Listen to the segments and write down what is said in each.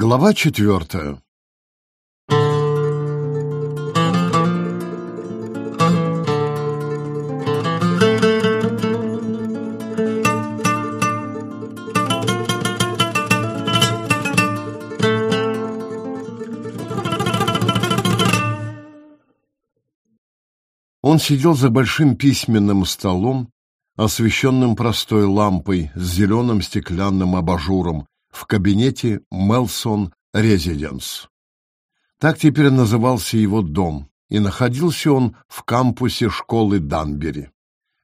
Глава четвертая Он сидел за большим письменным столом, освещенным простой лампой с зеленым стеклянным абажуром, в кабинете Мелсон Резиденс. Так теперь назывался его дом, и находился он в кампусе школы Данбери.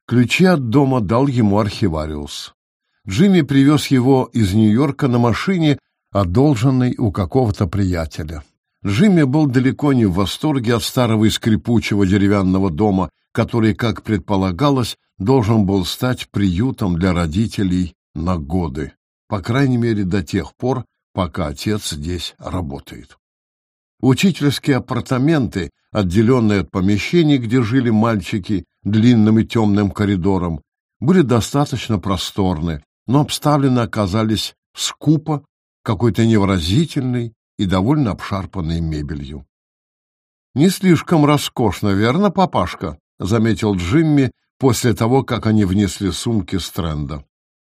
Ключи от дома дал ему архивариус. Джимми привез его из Нью-Йорка на машине, одолженной у какого-то приятеля. Джимми был далеко не в восторге от старого и скрипучего деревянного дома, который, как предполагалось, должен был стать приютом для родителей на годы по крайней мере до тех пор, пока отец здесь работает. Учительские апартаменты, отделенные от помещений, где жили мальчики, длинным и темным коридором, были достаточно просторны, но обставлены оказались скупо, какой-то невразительной и довольно обшарпанной мебелью. «Не слишком роскошно, верно, папашка?» — заметил Джимми после того, как они внесли сумки с тренда.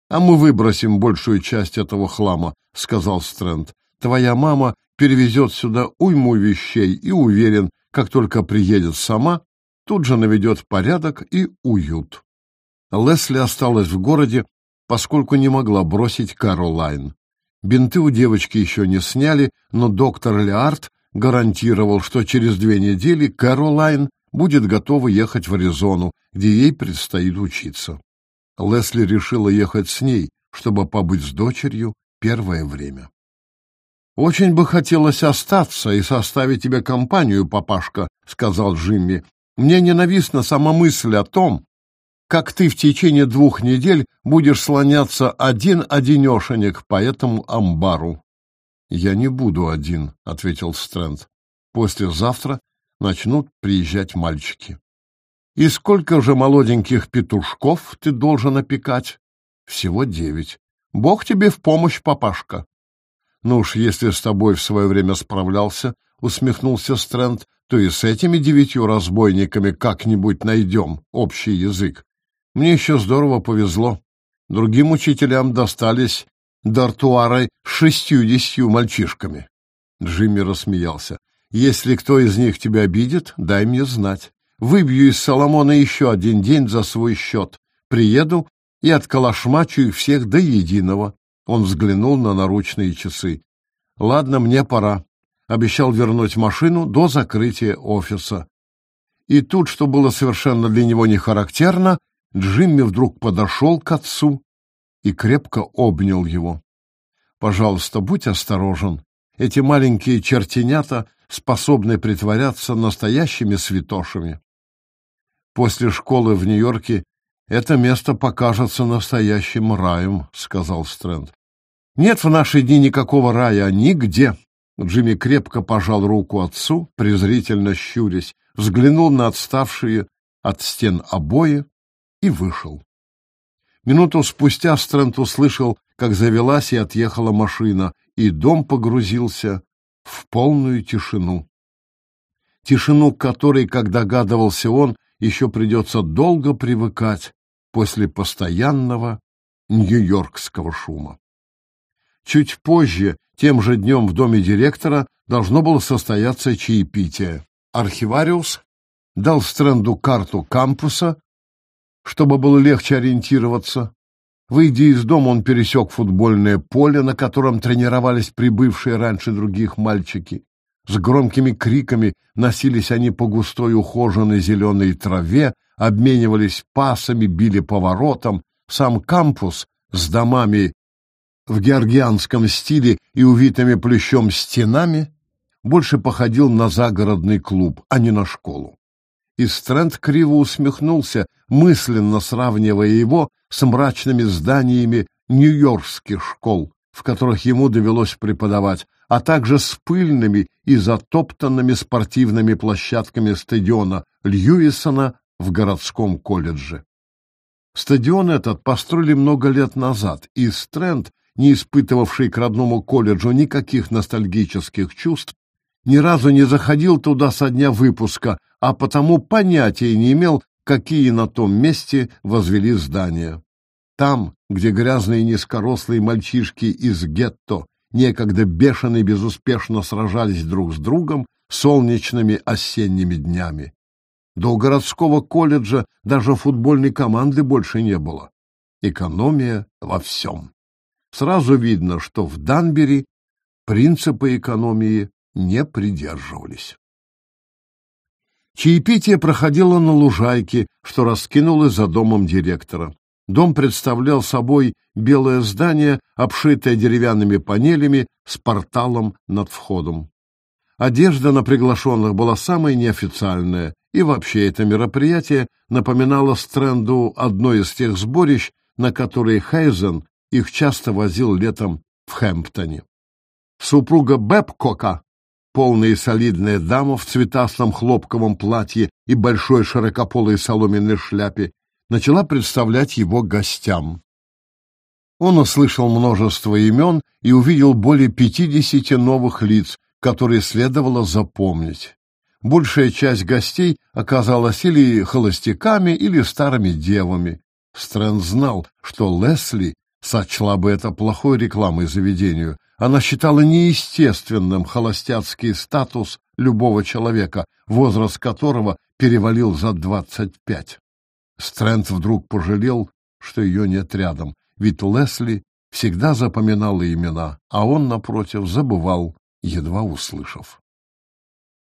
«А мы выбросим большую часть этого хлама», — сказал Стрэнд. «Твоя мама перевезет сюда уйму вещей и, уверен, как только приедет сама, тут же наведет порядок и уют». Лесли осталась в городе, поскольку не могла бросить Каролайн. Бинты у девочки еще не сняли, но доктор Леард гарантировал, что через две недели Кэролайн будет готова ехать в Аризону, где ей предстоит учиться. Лесли решила ехать с ней, чтобы побыть с дочерью первое время. «Очень бы хотелось остаться и составить тебе компанию, папашка», — сказал Джимми. «Мне ненавистна сама мысль о том, как ты в течение двух недель будешь слоняться один-одинешенек по этому амбару». «Я не буду один», — ответил Стрэнд. «Послезавтра начнут приезжать мальчики». И сколько же молоденьких петушков ты должен опекать? Всего девять. Бог тебе в помощь, папашка. Ну уж, если с тобой в свое время справлялся, усмехнулся Стрэнд, то и с этими девятью разбойниками как-нибудь найдем общий язык. Мне еще здорово повезло. Другим учителям достались дартуары с шестьюдесятью мальчишками. Джимми рассмеялся. Если кто из них тебя обидит, дай мне знать. Выбью из Соломона еще один день за свой счет. Приеду и отколошмачу их всех до единого. Он взглянул на наручные часы. Ладно, мне пора. Обещал вернуть машину до закрытия офиса. И тут, что было совершенно для него не характерно, Джимми вдруг подошел к отцу и крепко обнял его. «Пожалуйста, будь осторожен. Эти маленькие чертенята способны притворяться настоящими святошами. После школы в Нью-Йорке это место покажется настоящим раем, сказал Стрэнд. Нет в наши дни никакого рая, нигде. Джимми крепко пожал руку отцу, презрительно щурясь, взглянул на отставшие от стен обои и вышел. Минуту спустя Стрэнд услышал, как завелась и отъехала машина, и дом погрузился в полную тишину. Тишину, которой, как догадывался он, еще придется долго привыкать после постоянного нью-йоркского шума. Чуть позже, тем же днем в доме директора, должно было состояться чаепитие. Архивариус дал Стрэнду карту кампуса, чтобы было легче ориентироваться. Выйдя из дома, он пересек футбольное поле, на котором тренировались прибывшие раньше других мальчики. С громкими криками носились они по густой ухоженной зеленой траве, обменивались пасами, били поворотом. Сам кампус с домами в георгианском стиле и увитыми плющом стенами больше походил на загородный клуб, а не на школу. И Стрэнд криво усмехнулся, мысленно сравнивая его с мрачными зданиями нью-йоркских школ, в которых ему довелось преподавать, а также с пыльными и затоптанными спортивными площадками стадиона Льюисона в городском колледже. Стадион этот построили много лет назад, и Стрэнд не испытывавший к родному колледжу никаких ностальгических чувств, ни разу не заходил туда со дня выпуска, а потому понятия не имел, какие на том месте возвели здания. Там, где грязные низкорослые мальчишки из гетто некогда бешено и безуспешно сражались друг с другом солнечными осенними днями. До городского колледжа даже футбольной команды больше не было. Экономия во всем. Сразу видно, что в Данбери принципы экономии не придерживались. Чаепитие проходило на лужайке, что раскинулось за домом директора. Дом представлял собой белое здание, обшитое деревянными панелями с порталом над входом. Одежда на приглашенных была самая неофициальная, и вообще это мероприятие напоминало Стрэнду одно из тех сборищ, на которые Хейзен их часто возил летом в Хэмптоне. Супруга Бэбкока полная и солидная дама в цветастом хлопковом платье и большой широкополой соломенной шляпе, начала представлять его гостям. Он услышал множество имен и увидел более пятидесяти новых лиц, которые следовало запомнить. Большая часть гостей оказалась или холостяками, или старыми девами. Стрэнд знал, что Лесли сочла бы это плохой рекламой заведению, она считала неестественным холостяцкий статус любого человека, возраст которого перевалил за двадцать пять. Стрэнд вдруг пожалел, что ее нет рядом, ведь Лесли всегда запоминала имена, а он, напротив, забывал, едва услышав.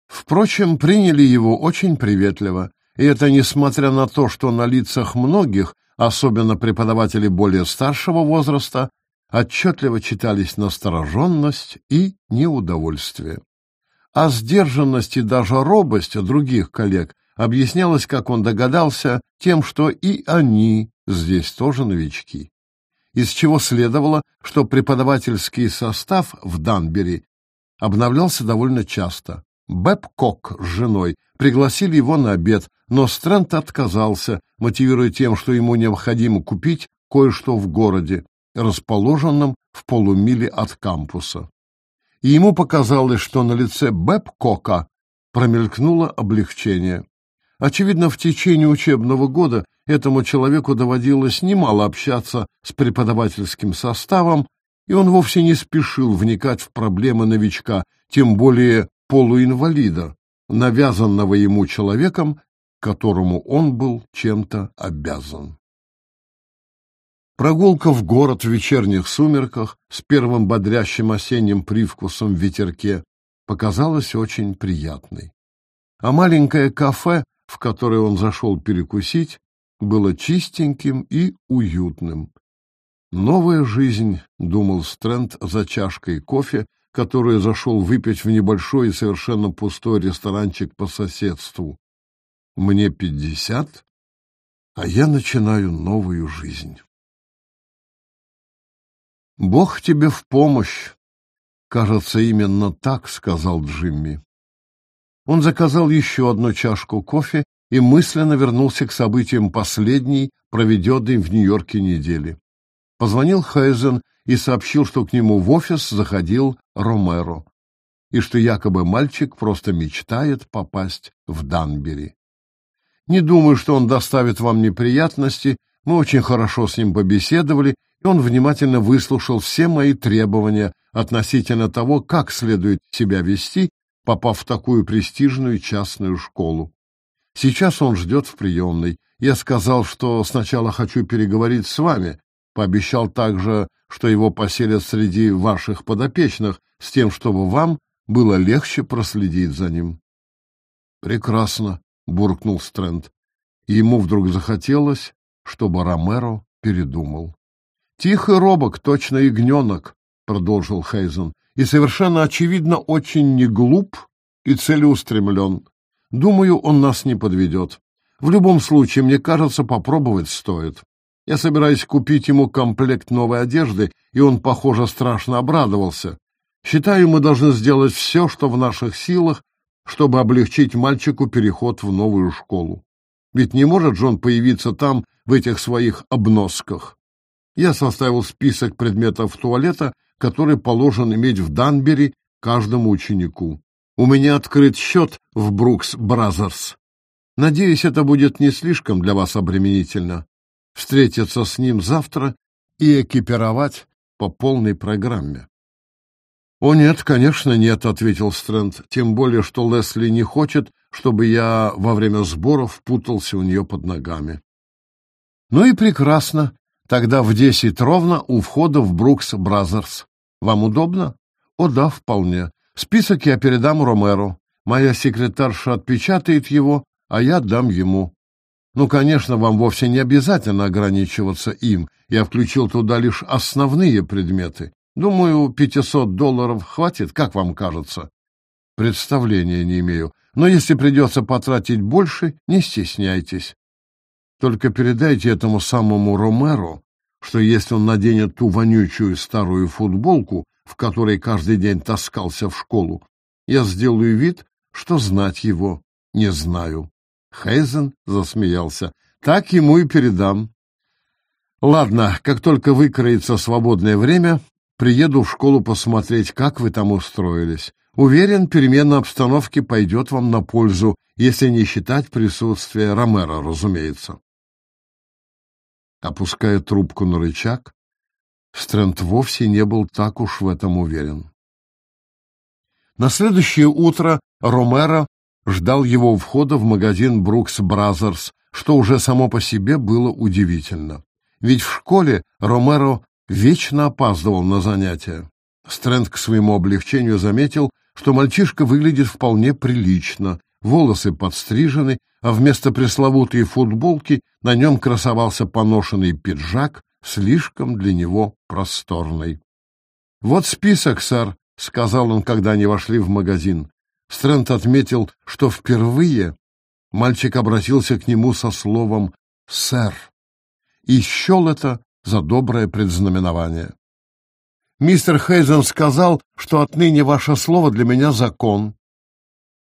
Впрочем, приняли его очень приветливо, и это несмотря на то, что на лицах многих, особенно преподавателей более старшего возраста, отчетливо читались настороженность и неудовольствие. А сдержанность и даже робость других коллег объяснялась, как он догадался, тем, что и они здесь тоже новички. Из чего следовало, что преподавательский состав в Данбери обновлялся довольно часто. Бэб Кок с женой пригласили его на обед, но Стрэнд отказался, мотивируя тем, что ему необходимо купить кое-что в городе, расположенном в полумиле от кампуса. И ему показалось, что на лице Бэбкока промелькнуло облегчение. Очевидно, в течение учебного года этому человеку доводилось немало общаться с преподавательским составом, и он вовсе не спешил вникать в проблемы новичка, тем более полуинвалида, навязанного ему человеком, которому он был чем-то обязан. Прогулка в город в вечерних сумерках с первым бодрящим осенним привкусом в ветерке показалась очень приятной. А маленькое кафе, в которое он зашел перекусить, было чистеньким и уютным. «Новая жизнь», — думал Стрэнд за чашкой кофе, которую зашел выпить в небольшой и совершенно пустой ресторанчик по соседству. «Мне пятьдесят, а я начинаю новую жизнь». Бог тебе в помощь. Кажется, именно так сказал Джимми. Он заказал еще одну чашку кофе и мысленно вернулся к событиям последней, проведенной в Нью-Йорке недели. Позвонил Хейзен и сообщил, что к нему в офис заходил Ромеро, и что якобы мальчик просто мечтает попасть в Данбери. Не думаю, что он доставит вам неприятности, мы очень хорошо с ним побеседовали, и он внимательно выслушал все мои требования относительно того, как следует себя вести, попав в такую престижную частную школу. Сейчас он ждет в приемной. Я сказал, что сначала хочу переговорить с вами, пообещал также, что его поселят среди ваших подопечных, с тем, чтобы вам было легче проследить за ним. Прекрасно, буркнул Стрэнд. Ему вдруг захотелось, чтобы Ромеро передумал. Тихий робок, точно ягненок, продолжил Хейзен, и совершенно очевидно очень не глуп и целеустремлен. Думаю, он нас не подведет. В любом случае, мне кажется, попробовать стоит. Я собираюсь купить ему комплект новой одежды, и он, похоже, страшно обрадовался. Считаю, мы должны сделать все, что в наших силах, чтобы облегчить мальчику переход в новую школу. Ведь не может же он появиться там в этих своих обносках. Я составил список предметов туалета, который положен иметь в Данбери каждому ученику. У меня открыт счет в Брукс Бразерс. Надеюсь, это будет не слишком для вас обременительно. Встретиться с ним завтра и экипировать по полной программе. «О нет, конечно, нет», — ответил Стрэнд, «тем более, что Лесли не хочет, чтобы я во время сборов путался у нее под ногами». «Ну и прекрасно. Тогда в десять ровно у входа в Брукс Бразерс. Вам удобно?» «О да, вполне. Список я передам Ромеро. Моя секретарша отпечатает его, а я дам ему. Ну, конечно, вам вовсе не обязательно ограничиваться им. Я включил туда лишь основные предметы. Думаю, 500 долларов хватит, как вам кажется? Представления не имею. Но если придется потратить больше, не стесняйтесь. Только передайте этому самому Ромеру, что если он наденет ту вонючую старую футболку, в которой каждый день таскался в школу, я сделаю вид, что знать его не знаю. Хейзен засмеялся. Так ему и передам. Ладно, как только выкроется свободное время, приеду в школу посмотреть, как вы там устроились. Уверен, перемена обстановки пойдет вам на пользу, если не считать присутствие Ромера, разумеется. Опуская трубку на рычаг, Стрэнд вовсе не был так уж в этом уверен. На следующее утро Ромеро ждал его у входа в магазин Брукс Бразерс, что уже само по себе было удивительно. Ведь в школе Ромеро вечно опаздывал на занятия. Стрэнд к своему облегчению заметил, что мальчишка выглядит вполне прилично, волосы подстрижены, а вместо пресловутой футболки на нем красовался поношенный пиджак, слишком для него просторный. «Вот список, сэр», — сказал он, когда они вошли в магазин. Стрэнд отметил, что впервые мальчик обратился к нему со словом «сэр» и счел это за доброе предзнаменование. «Мистер Хейзен сказал, что отныне ваше слово для меня закон».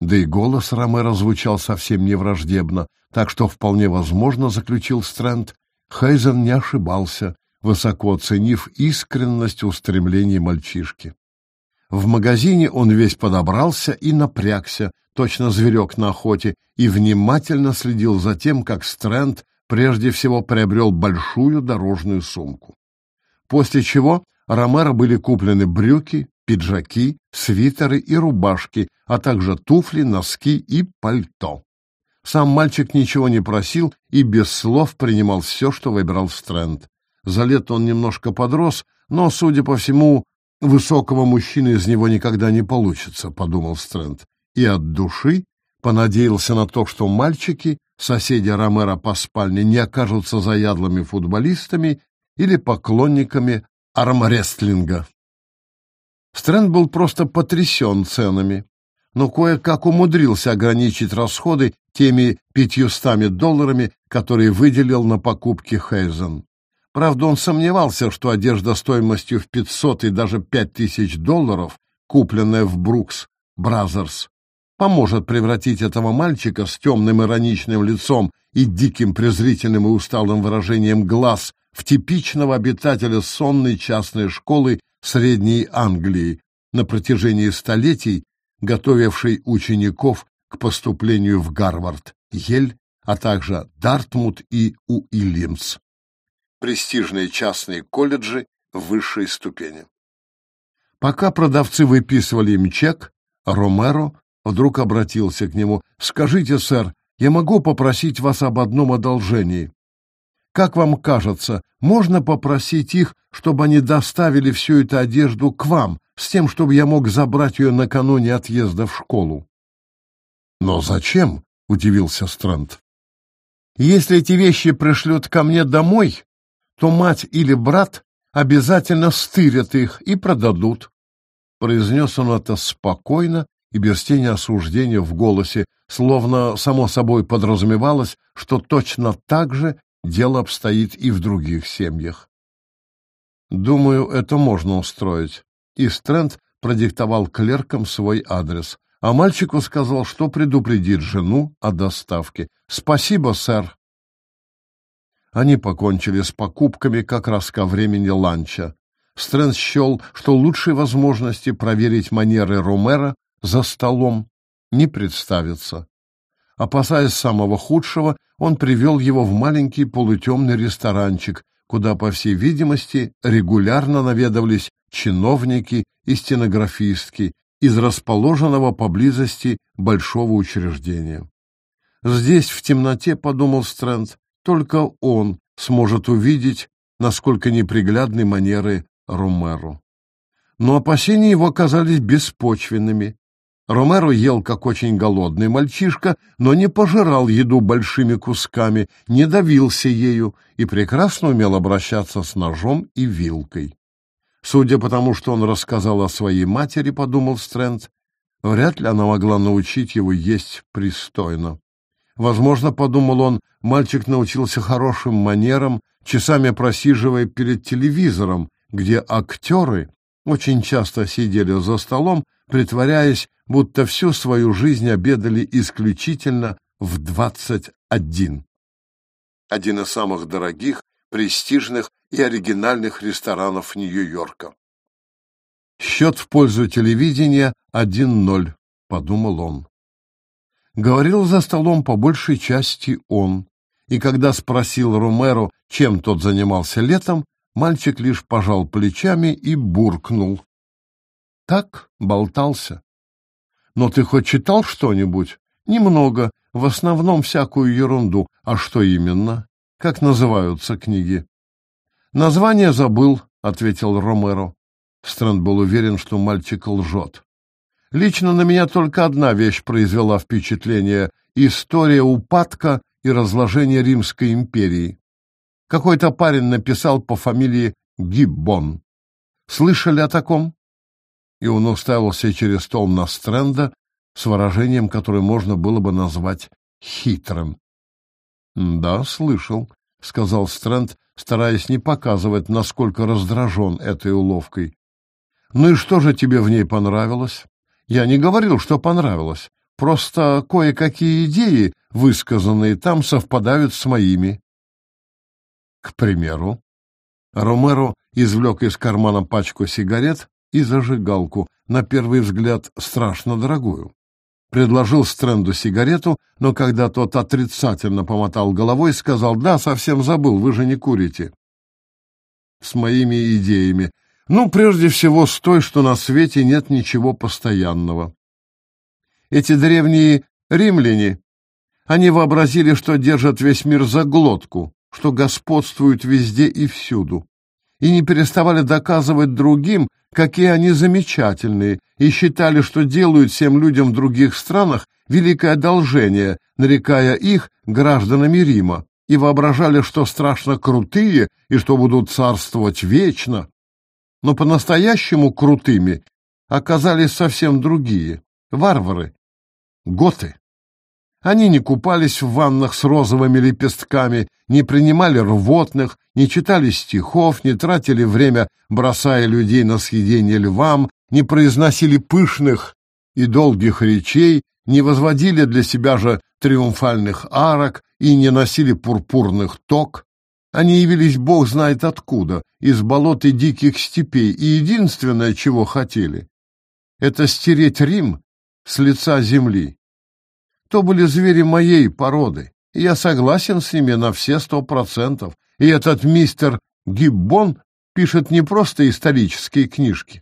Да и голос Ромеро звучал совсем не враждебно, так что вполне возможно, заключил Стрэнд, Хейзен не ошибался, высоко оценив искренность устремлений мальчишки. В магазине он весь подобрался и напрягся, точно зверек на охоте, и внимательно следил за тем, как Стрэнд прежде всего приобрел большую дорожную сумку. После чего Ромеро были куплены брюки, пиджаки, свитеры и рубашки, а также туфли, носки и пальто. Сам мальчик ничего не просил и без слов принимал все, что выбирал Стрэнд. За лето он немножко подрос, но, судя по всему, Высокого мужчины из него никогда не получится, подумал Стрэнд, и от души понадеялся на то, что мальчики, соседи Ромера по спальне, не окажутся заядлыми футболистами или поклонниками армрестлинга. Стрэнд был просто потрясен ценами, но кое-как умудрился ограничить расходы теми пятьюстами долларами, которые выделил на покупки Хейзен. Правда, он сомневался, что одежда стоимостью в 500 и даже 5000 долларов, купленная в Brooks Brothers, поможет превратить этого мальчика с темным ироничным лицом и диким презрительным и усталым выражением глаз в типичного обитателя сонной частной школы Средней Англии, на протяжении столетий готовившей учеников к поступлению в Гарвард, Ель, а также Дартмут и Уильямс престижные частные колледжи высшей ступени. Пока продавцы выписывали им чек, Ромеро вдруг обратился к нему. «Скажите, сэр, я могу попросить вас об одном одолжении? Как вам кажется, можно попросить их, чтобы они доставили всю эту одежду к вам, с тем, чтобы я мог забрать ее накануне отъезда в школу?» «Но зачем?» — удивился Стрэнд. «Если эти вещи пришлют ко мне домой, то мать или брат обязательно стырят их и продадут. Произнес он это спокойно и без тени осуждения в голосе, словно само собой подразумевалось, что точно так же дело обстоит и в других семьях. Думаю, это можно устроить. И Стрэнд продиктовал клеркам свой адрес, а мальчику сказал, что предупредит жену о доставке. «Спасибо, сэр», Они покончили с покупками как раз ко времени ланча. Стрэнд счел, что лучшей возможности проверить манеры Ромера за столом не представится. Опасаясь самого худшего, он привел его в маленький полутемный ресторанчик, куда, по всей видимости, регулярно наведывались чиновники и стенографистки из расположенного поблизости большого учреждения. Здесь, в темноте, подумал Стрэнд, только он сможет увидеть, насколько неприглядны манеры Ромеро. Но опасения его оказались беспочвенными. Ромеро ел, как очень голодный мальчишка, но не пожирал еду большими кусками, не давился ею и прекрасно умел обращаться с ножом и вилкой. Судя по тому, что он рассказал о своей матери, подумал Стрэнд, вряд ли она могла научить его есть пристойно. Возможно, подумал он, мальчик научился хорошим манерам, часами просиживая перед телевизором, где актеры очень часто сидели за столом, притворяясь, будто всю свою жизнь обедали исключительно в двадцать один. Один из самых дорогих, престижных и оригинальных ресторанов Нью-Йорка. Счет в пользу телевидения 1-0, подумал он. Говорил за столом по большей части он, и когда спросил Ромеро, чем тот занимался летом, мальчик лишь пожал плечами и буркнул. Так болтался. Но ты хоть читал что-нибудь? Немного, в основном всякую ерунду. А что именно? Как называются книги? Название забыл, ответил Ромеро. Стрэнд был уверен, что мальчик лжет. Лично на меня только одна вещь произвела впечатление — история упадка и разложения Римской империи. Какой-то парень написал по фамилии Гиббон. Слышали о таком? И он уставился через стол на Стрэнда с выражением, которое можно было бы назвать хитрым. «Да, слышал», — сказал Стрэнд, стараясь не показывать, насколько раздражен этой уловкой. «Ну и что же тебе в ней понравилось?» «Я не говорил, что понравилось. Просто кое-какие идеи, высказанные там, совпадают с моими». К примеру, Ромеро извлек из кармана пачку сигарет и зажигалку, на первый взгляд страшно дорогую. Предложил Стрэнду сигарету, но когда тот отрицательно помотал головой, сказал, «Да, совсем забыл, вы же не курите». С моими идеями. Ну, прежде всего, с той, что на свете нет ничего постоянного. Эти древние римляне, они вообразили, что держат весь мир за глотку, что господствуют везде и всюду, и не переставали доказывать другим, какие они замечательные, и считали, что делают всем людям в других странах великое одолжение, нарекая их гражданами Рима, и воображали, что страшно крутые и что будут царствовать вечно. Но по-настоящему крутыми оказались совсем другие — варвары, готы. Они не купались в ваннах с розовыми лепестками, не принимали рвотных, не читали стихов, не тратили время, бросая людей на съедение львам, не произносили пышных и долгих речей, не возводили для себя же триумфальных арок и не носили пурпурных ток. Они явились бог знает откуда, из болот и диких степей, и единственное, чего хотели, это стереть Рим с лица земли. То были звери моей породы, я согласен с ними на все сто процентов. И этот мистер Гиббон пишет не просто исторические книжки.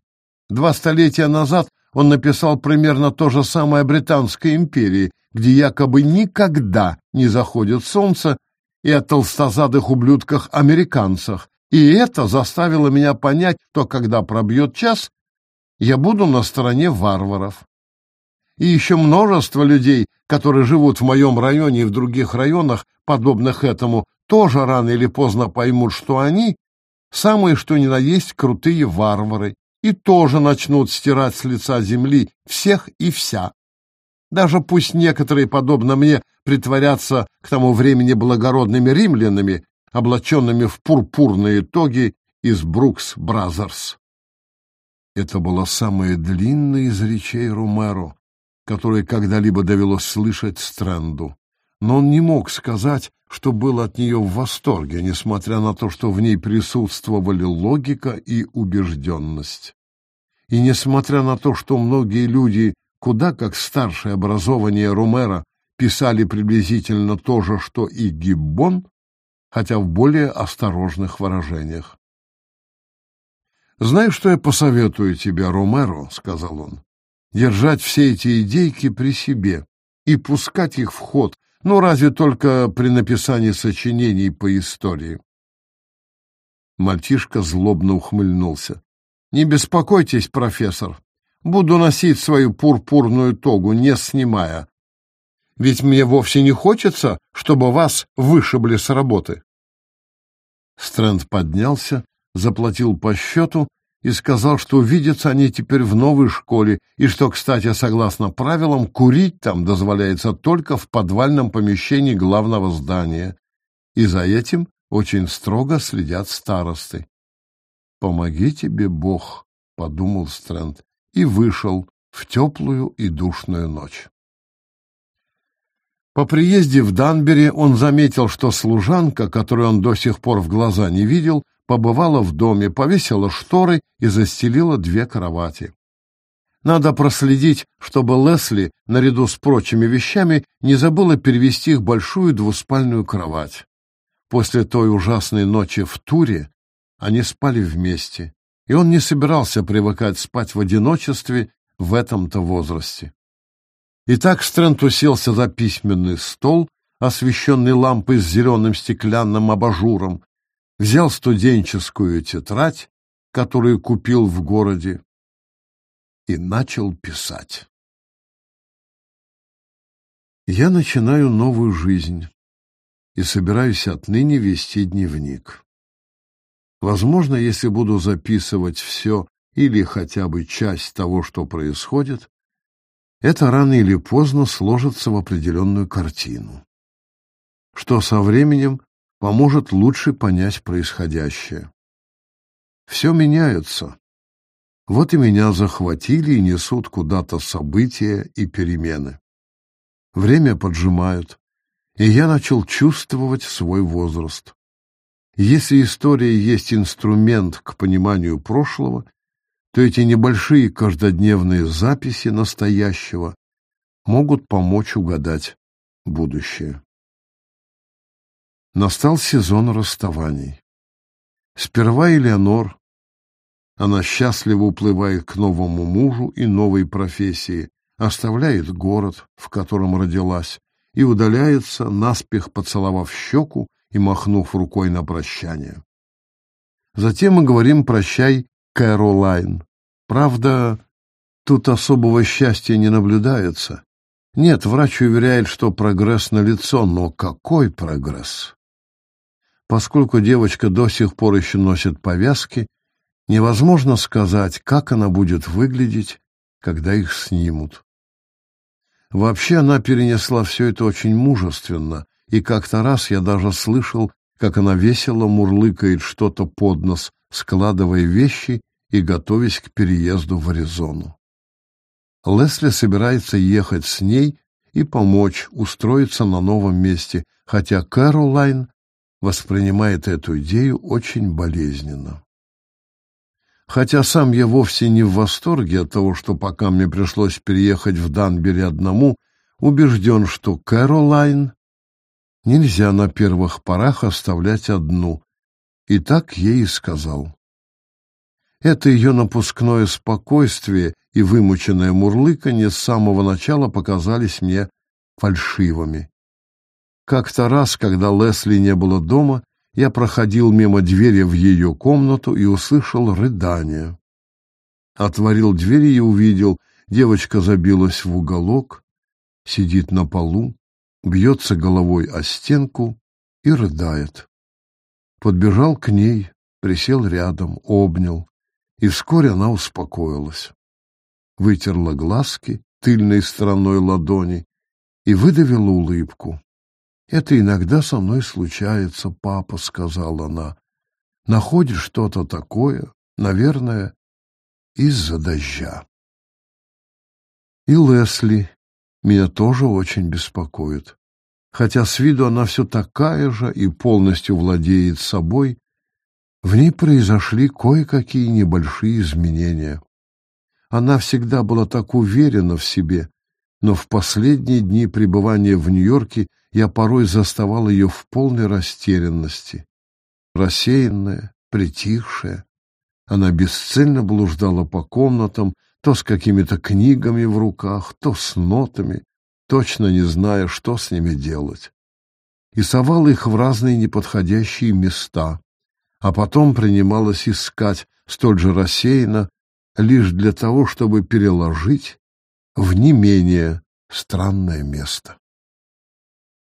Два столетия назад он написал примерно то же самое о Британской империи, где якобы никогда не заходит солнце, и о толстозадых ублюдках-американцах. И это заставило меня понять, что когда пробьет час, я буду на стороне варваров и еще множество людей, которые живут в моем районе и в других районах, подобных этому, тоже рано или поздно поймут, что они самые что ни на есть крутые варвары и тоже начнут стирать с лица земли всех и вся. Даже пусть некоторые, подобно мне, притворятся к тому времени благородными римлянами, облаченными в пурпурные тоги из Brooks Brothers. Это было самое длинное из речей Ромеро, которое когда-либо довелось слышать Стрэнду. Но он не мог сказать, что был от нее в восторге, несмотря на то, что в ней присутствовали логика и убежденность. И несмотря на то, что многие люди, куда как старше и образованнее Ромеро, писали приблизительно то же, что и Гиббон, хотя в более осторожных выражениях. «Знаешь, что я посоветую тебе, Ромеро?» — сказал он. «Держать все эти идейки при себе и пускать их в ход, ну, разве только при написании сочинений по истории». Мальчишка злобно ухмыльнулся. «Не беспокойтесь, профессор. Буду носить свою пурпурную тогу, не снимая. Ведь мне вовсе не хочется, чтобы вас вышибли с работы». Стрэнд поднялся, заплатил по счету и сказал, что увидятся они теперь в новой школе, и что, кстати, согласно правилам, курить там дозволяется только в подвальном помещении главного здания, и за этим очень строго следят старосты. «Помоги тебе, Бог», — подумал Стрэнд, и вышел в теплую и душную ночь. По приезде в Данбери он заметил, что служанка, которую он до сих пор в глаза не видел, побывала в доме, повесила шторы и застелила две кровати. Надо проследить, чтобы Лесли, наряду с прочими вещами, не забыла перевести их большую двуспальную кровать. После той ужасной ночи в туре они спали вместе, и он не собирался привыкать спать в одиночестве в этом-то возрасте. Итак, Стрэнд уселся за письменный стол, освещенный лампой с зеленым стеклянным абажуром, взял студенческую тетрадь, которую купил в городе, и начал писать. Я начинаю новую жизнь и собираюсь отныне вести дневник. Возможно, если буду записывать все или хотя бы часть того, что происходит, это рано или поздно сложится в определенную картину, что со временем поможет лучше понять происходящее. Все меняется. Вот и меня захватили и несут куда-то события и перемены. Время поджимают, и я начал чувствовать свой возраст. Если история есть инструмент к пониманию прошлого, то эти небольшие каждодневные записи настоящего могут помочь угадать будущее. Настал сезон расставаний. Сперва Элеонор. Она счастливо уплывает к новому мужу и новой профессии, оставляет город, в котором родилась, и удаляется, наспех поцеловав щеку и махнув рукой на прощание. Затем мы говорим «прощай» Кэролайн. Правда, тут особого счастья не наблюдается. Нет, врач уверяет, что прогресс налицо, но какой прогресс? Поскольку девочка до сих пор еще носит повязки, невозможно сказать, как она будет выглядеть, когда их снимут. Вообще она перенесла все это очень мужественно, и как-то раз я даже слышал, как она весело мурлыкает что-то под нос, складывая вещи и готовясь к переезду в Аризону. Лесли собирается ехать с ней и помочь устроиться на новом месте, хотя Кэролайн воспринимает эту идею очень болезненно. Хотя сам я вовсе не в восторге от того, что пока мне пришлось переехать в Данбери одному, убежден, что Кэролайн нельзя на первых порах оставлять одну, и так ей и сказал. Это ее напускное спокойствие и вымученное мурлыканье с самого начала показались мне фальшивыми. Как-то раз, когда Лесли не было дома, я проходил мимо двери в ее комнату и услышал рыдание. Отворил дверь и увидел, девочка забилась в уголок, сидит на полу, бьется головой о стенку и рыдает. Подбежал к ней, присел рядом, обнял и вскоре она успокоилась. Вытерла глазки тыльной стороной ладони и выдавила улыбку. «Это иногда со мной случается, папа», — сказала она. «Находишь что-то такое, наверное, из-за дождя». И Лесли меня тоже очень беспокоит. хотя с виду она все такая же и полностью владеет собой, в ней произошли кое-какие небольшие изменения. Она всегда была так уверена в себе, но в последние дни пребывания в Нью-Йорке я порой заставал ее в полной растерянности. Рассеянная, притихшая, она бесцельно блуждала по комнатам, то с какими-то книгами в руках, то с нотами, точно не зная, что с ними делать. И совала их в разные неподходящие места, а потом принималась искать столь же рассеянно, лишь для того, чтобы переложить в не менее странное место.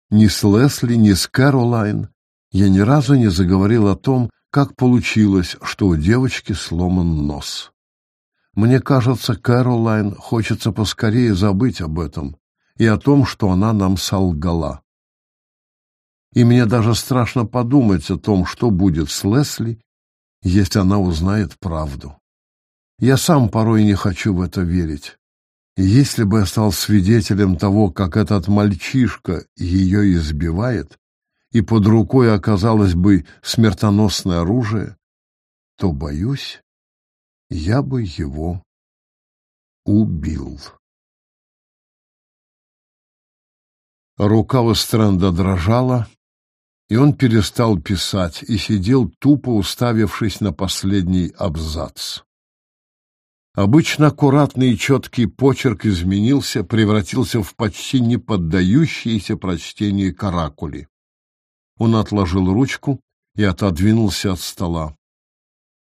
Ни с Лесли, ни с Кэролайн я ни разу не заговорил о том, как получилось, что у девочки сломан нос. Мне кажется, Кэролайн хочется поскорее забыть об этом и о том, что она нам солгала. И мне даже страшно подумать о том, что будет с Лесли, если она узнает правду. Я сам порой не хочу в это верить. Если бы я стал свидетелем того, как этот мальчишка ее избивает, и под рукой оказалось бы смертоносное оружие, то, боюсь, я бы его убил. Рука у Стрэнда дрожала, и он перестал писать и сидел тупо уставившись на последний абзац. Обычно аккуратный и четкий почерк изменился, превратился в почти не поддающиеся прочтению каракули. Он отложил ручку и отодвинулся от стола.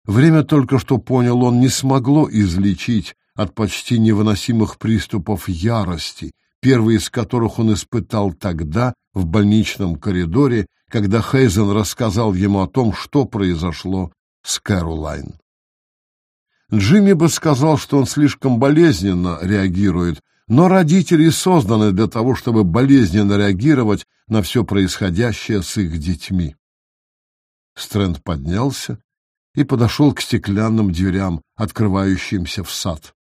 Время только что понял он не смогло излечить от почти невыносимых приступов ярости, первый из которых он испытал тогда в больничном коридоре, когда Хейзен рассказал ему о том, что произошло с Кэролайн. Джимми бы сказал, что он слишком болезненно реагирует, но родители созданы для того, чтобы болезненно реагировать на все происходящее с их детьми. Стрэнд поднялся и подошел к стеклянным дверям, открывающимся в сад.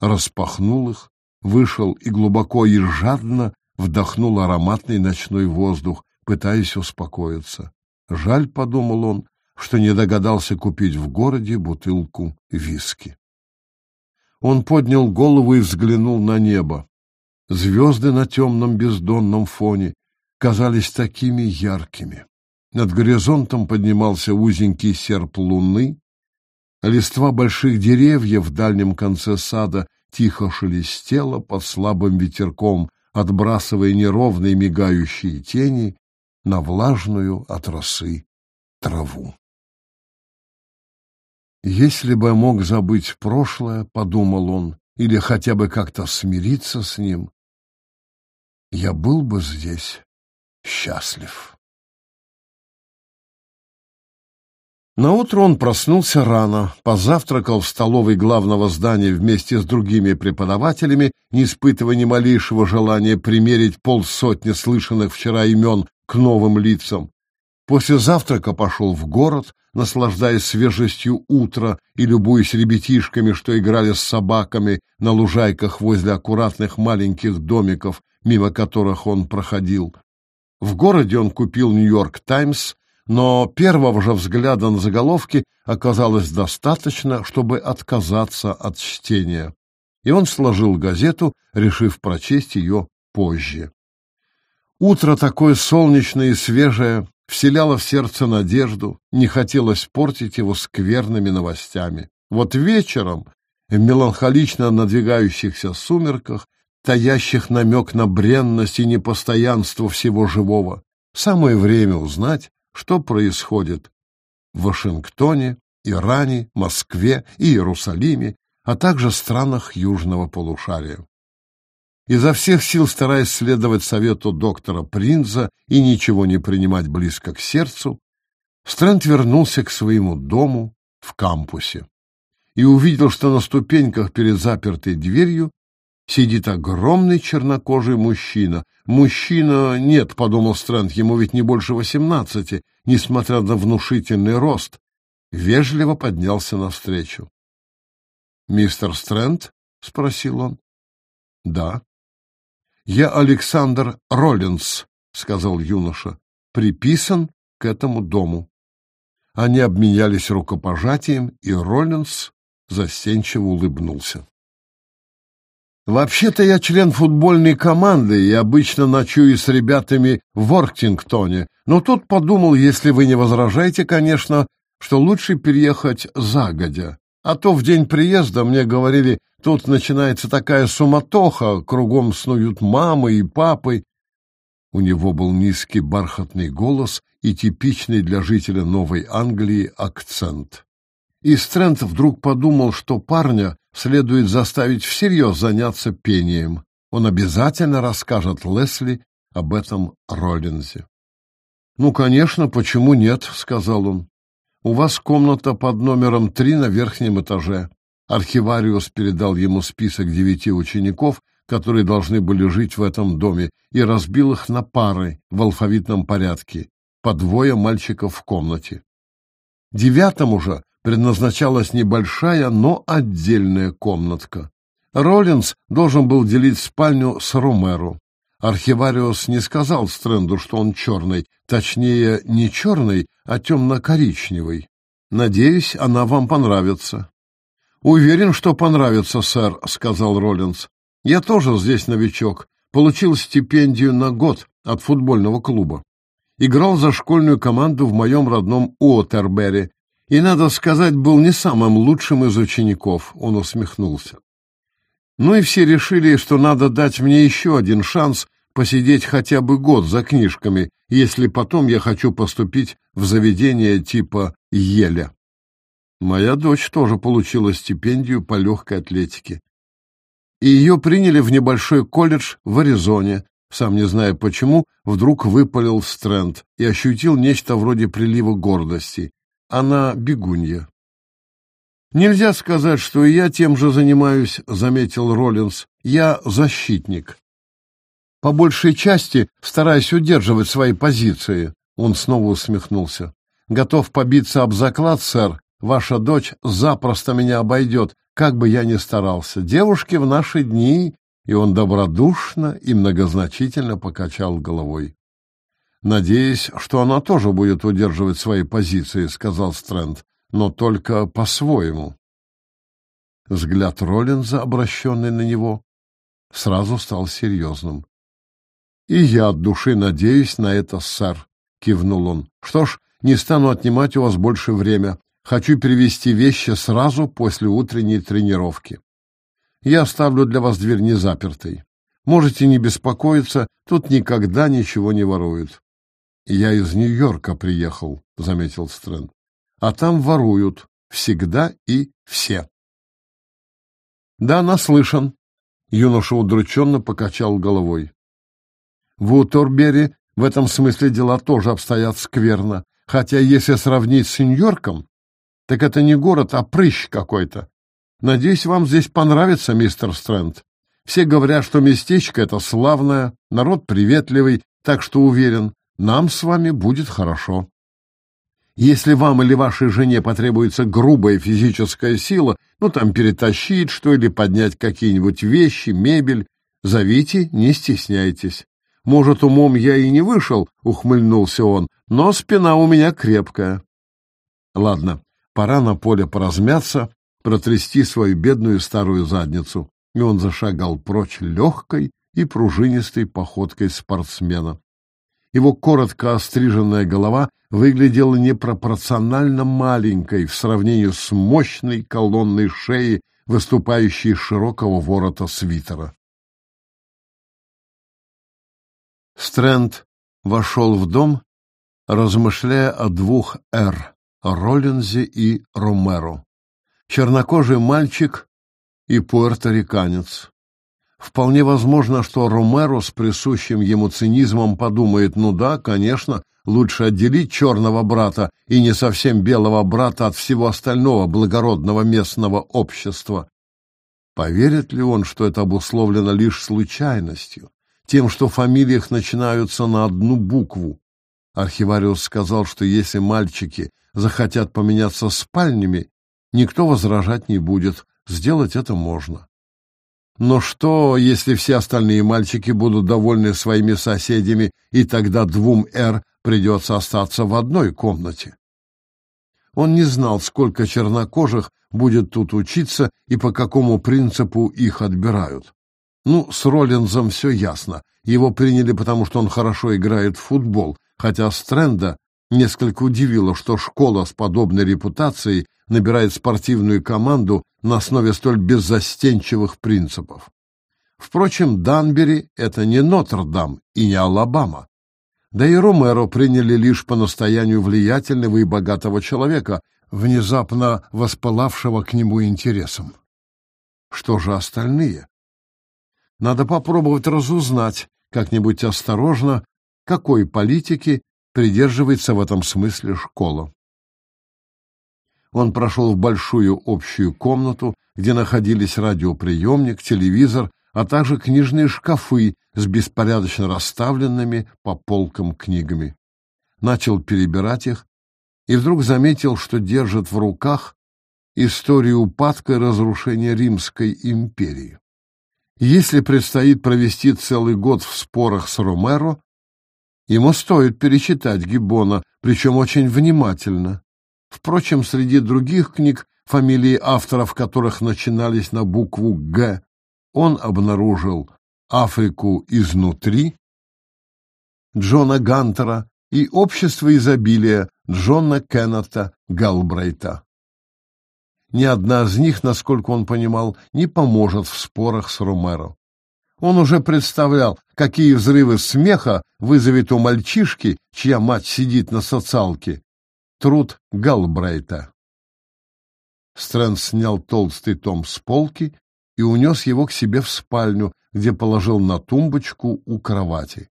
Распахнул их, вышел и глубоко и жадно вдохнул ароматный ночной воздух, пытаясь успокоиться. Жаль, — подумал он, — что не догадался купить в городе бутылку виски. Он поднял голову и взглянул на небо. Звезды на темном бездонном фоне казались такими яркими. Над горизонтом поднимался узенький серп луны, листва больших деревьев в дальнем конце сада тихо шелестела под слабым ветерком, отбрасывая неровные мигающие тени на влажную от росы траву. Если бы мог забыть прошлое, подумал он, или хотя бы как-то смириться с ним, я был бы здесь счастлив. Наутро он проснулся рано, позавтракал в столовой главного здания вместе с другими преподавателями, не испытывая ни малейшего желания примерить полсотни слышанных вчера имен к новым лицам. После завтрака пошел в город, наслаждаясь свежестью утра и любуясь ребятишками, что играли с собаками на лужайках возле аккуратных маленьких домиков, мимо которых он проходил. В городе он купил «Нью-Йорк Таймс», но первого же взгляда на заголовки оказалось достаточно, чтобы отказаться от чтения. И он сложил газету, решив прочесть ее позже. Утро такое солнечное и свежее вселяло в сердце надежду, не хотелось портить его скверными новостями. Вот вечером, в меланхолично надвигающихся сумерках, таящих намек на бренность и непостоянство всего живого, самое время узнать, что происходит в Вашингтоне, Иране, Москве и Иерусалиме, а также странах южного полушария. Изо всех сил стараясь следовать совету доктора Принза и ничего не принимать близко к сердцу, Стрэнд вернулся к своему дому в кампусе и увидел, что на ступеньках перед запертой дверью сидит огромный чернокожий мужчина. Мужчина нет, подумал Стрэнд, ему ведь не больше восемнадцати, несмотря на внушительный рост, вежливо поднялся навстречу. «Мистер Стрэнд?» — спросил он. «Да». «Я Александр Роллинс», — сказал юноша, — приписан к этому дому. Они обменялись рукопожатием, и Роллинс застенчиво улыбнулся. «Вообще-то я член футбольной команды и обычно ночую с ребятами в Ворктингтоне, но тут подумал, если вы не возражаете, конечно, что лучше переехать загодя. А то в день приезда мне говорили, тут начинается такая суматоха, кругом снуют мамы и папы. У него был низкий бархатный голос и типичный для жителя Новой Англии акцент. И Стрэнд вдруг подумал, что парня следует заставить всерьез заняться пением. Он обязательно расскажет Лесли об этом Роллинзе. «Ну, конечно, почему нет?» — сказал он. У вас комната под номером три на верхнем этаже. Архивариус передал ему список девяти учеников, которые должны были жить в этом доме, и разбил их на пары в алфавитном порядке, по двое мальчиков в комнате. Девятому же предназначалась небольшая, но отдельная комнатка. Роллинс должен был делить спальню с Ромеро. Архивариус не сказал Стрэнду, что он черный, точнее, не черный, а темно-коричневый. Надеюсь, она вам понравится. Уверен, что понравится, сэр, сказал Роллинс. Я тоже здесь новичок. Получил стипендию на год от футбольного клуба. Играл за школьную команду в моем родном Уотербери. И, надо сказать, был не самым лучшим из учеников, он усмехнулся. Ну и все решили, что надо дать мне еще один шанс посидеть хотя бы год за книжками, если потом я хочу поступить в заведение типа Еля. Моя дочь тоже получила стипендию по легкой атлетике. И ее приняли в небольшой колледж в Аризоне. Сам не зная почему, вдруг выпалил Стрэнд и ощутил нечто вроде прилива гордости. Она бегунья. «Нельзя сказать, что и я тем же занимаюсь», — заметил Роллинс. «Я защитник». «По большей части стараюсь удерживать свои позиции», — он снова усмехнулся. «Готов побиться об заклад, сэр. Ваша дочь запросто меня обойдет, как бы я ни старался. Девушки в наши дни...» И он добродушно и многозначительно покачал головой. «Надеюсь, что она тоже будет удерживать свои позиции», — сказал Стрэнд но только по-своему. Взгляд Роллинза, обращенный на него, сразу стал серьезным. — И я от души надеюсь на это, сэр, — кивнул он. — Что ж, не стану отнимать у вас больше время. Хочу перевести вещи сразу после утренней тренировки. Я оставлю для вас дверь незапертой. Можете не беспокоиться, тут никогда ничего не воруют. — Я из Нью-Йорка приехал, — заметил Стрэнд а там воруют всегда и все. Да, наслышан. Юноша удрученно покачал головой. В Уторбере в этом смысле дела тоже обстоят скверно, хотя если сравнить с Нью-Йорком, так это не город, а прыщ какой-то. Надеюсь, вам здесь понравится, мистер Стрэнд. Все говорят, что местечко это славное, народ приветливый, так что уверен, нам с вами будет хорошо. Если вам или вашей жене потребуется грубая физическая сила, ну там перетащить что или поднять какие-нибудь вещи, мебель, зовите, не стесняйтесь. Может, умом я и не вышел, ухмыльнулся он, но спина у меня крепкая. Ладно, пора на поле поразмяться, протрясти свою бедную старую задницу. И он зашагал прочь легкой и пружинистой походкой спортсмена. Его коротко остриженная голова выглядела непропорционально маленькой в сравнении с мощной колонной шеи, выступающей из широкого ворота свитера. Стрэнд вошел в дом, размышляя о двух «Р» — Роллинзе и Ромеро. Чернокожий мальчик и пуэрториканец. Вполне возможно, что Ромеро с присущим ему цинизмом подумает, ну да, конечно, лучше отделить черного брата и не совсем белого брата от всего остального благородного местного общества. Поверит ли он, что это обусловлено лишь случайностью, тем, что в фамилиях начинаются на одну букву? Архивариус сказал, что если мальчики захотят поменяться спальнями, никто возражать не будет, сделать это можно. Но что, если все остальные мальчики будут довольны своими соседями, и тогда двум «Р» придется остаться в одной комнате? Он не знал, сколько чернокожих будет тут учиться и по какому принципу их отбирают. Ну, с Роллинзом все ясно. Его приняли, потому что он хорошо играет в футбол, хотя Стрэнда несколько удивило, что школа с подобной репутацией набирает спортивную команду на основе столь беззастенчивых принципов. Впрочем, Данбери — это не Нотр-Дам и не Алабама. Да и Ромеро приняли лишь по настоянию влиятельного и богатого человека, внезапно воспылавшего к нему интересом. Что же остальные? Надо попробовать разузнать, как-нибудь осторожно, какой политики придерживается в этом смысле школа. Он прошел в большую общую комнату, где находились радиоприемник, телевизор, а также книжные шкафы с беспорядочно расставленными по полкам книгами. Начал перебирать их и вдруг заметил, что держит в руках историю упадка и разрушения Римской империи. Если предстоит провести целый год в спорах с Ромеро, ему стоит перечитать Гиббона, причем очень внимательно. Впрочем, среди других книг, фамилии авторов которых начинались на букву «Г», он обнаружил «Африку изнутри», Джона Гантера и «Общество изобилия» Джона Кеннета Галбрейта. Ни одна из них, насколько он понимал, не поможет в спорах с Ромеро. Он уже представлял, какие взрывы смеха вызовет у мальчишки, чья мать сидит на социалке. Труд Галбрейта. Стрэнд снял толстый том с полки и унес его к себе в спальню, где положил на тумбочку у кровати.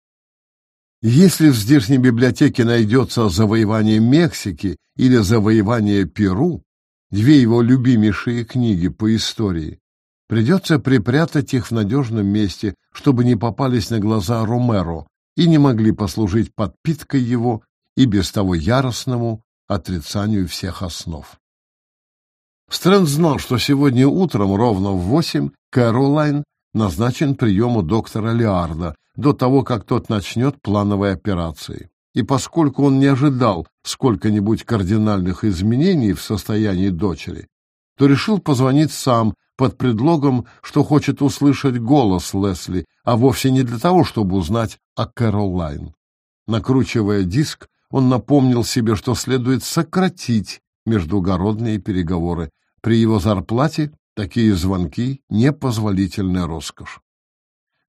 Если в здешней библиотеке найдется завоевание Мексики или завоевание Перу, две его любимейшие книги по истории. Придется припрятать их в надежном месте, чтобы не попались на глаза Ромеро и не могли послужить подпиткой его и без того яростному отрицанию всех основ. Стрэнд знал, что сегодня утром ровно в восемь Кэролайн назначен прием у доктора Леарда до того, как тот начнет плановые операции и поскольку он не ожидал сколько-нибудь кардинальных изменений в состоянии дочери, то решил позвонить сам под предлогом, что хочет услышать голос Лесли, а вовсе не для того, чтобы узнать о Кэролайн. Накручивая диск, он напомнил себе, что следует сократить междугородные переговоры. При его зарплате такие звонки — непозволительная роскошь.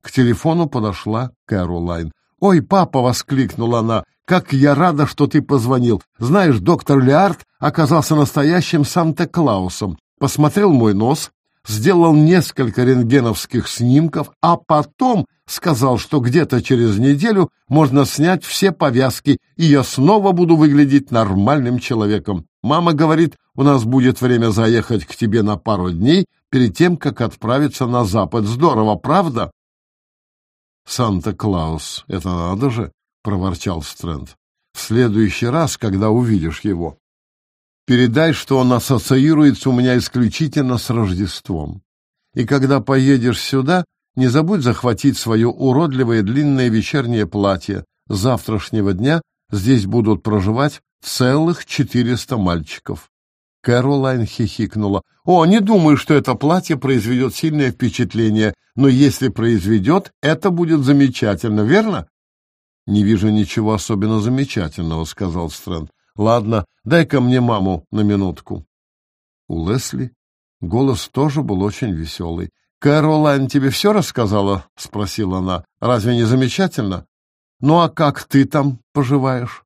К телефону подошла Кэролайн. «Ой, папа!» — воскликнула она. «Как я рада, что ты позвонил! Знаешь, доктор Леард оказался настоящим Санта-Клаусом. Посмотрел мой нос, сделал несколько рентгеновских снимков, а потом сказал, что где-то через неделю можно снять все повязки, и я снова буду выглядеть нормальным человеком. Мама говорит, у нас будет время заехать к тебе на пару дней перед тем, как отправиться на запад. Здорово, правда? «Санта-Клаус, это надо же!» — проворчал Стрэнд. «В следующий раз, когда увидишь его, передай, что он ассоциируется у меня исключительно с Рождеством. И когда поедешь сюда, не забудь захватить свое уродливое длинное вечернее платье. С завтрашнего дня здесь будут проживать целых четыреста мальчиков. Кэролайн хихикнула. «О, не думаю, что это платье произведет сильное впечатление, но если произведет, это будет замечательно, верно?» «Не вижу ничего особенно замечательного», — сказал Стрэнд. «Ладно, дай-ка мне маму на минутку». У Лесли голос тоже был очень веселый. «Кэролайн тебе все рассказала?» — спросила она. «Разве не замечательно? Ну а как ты там поживаешь?»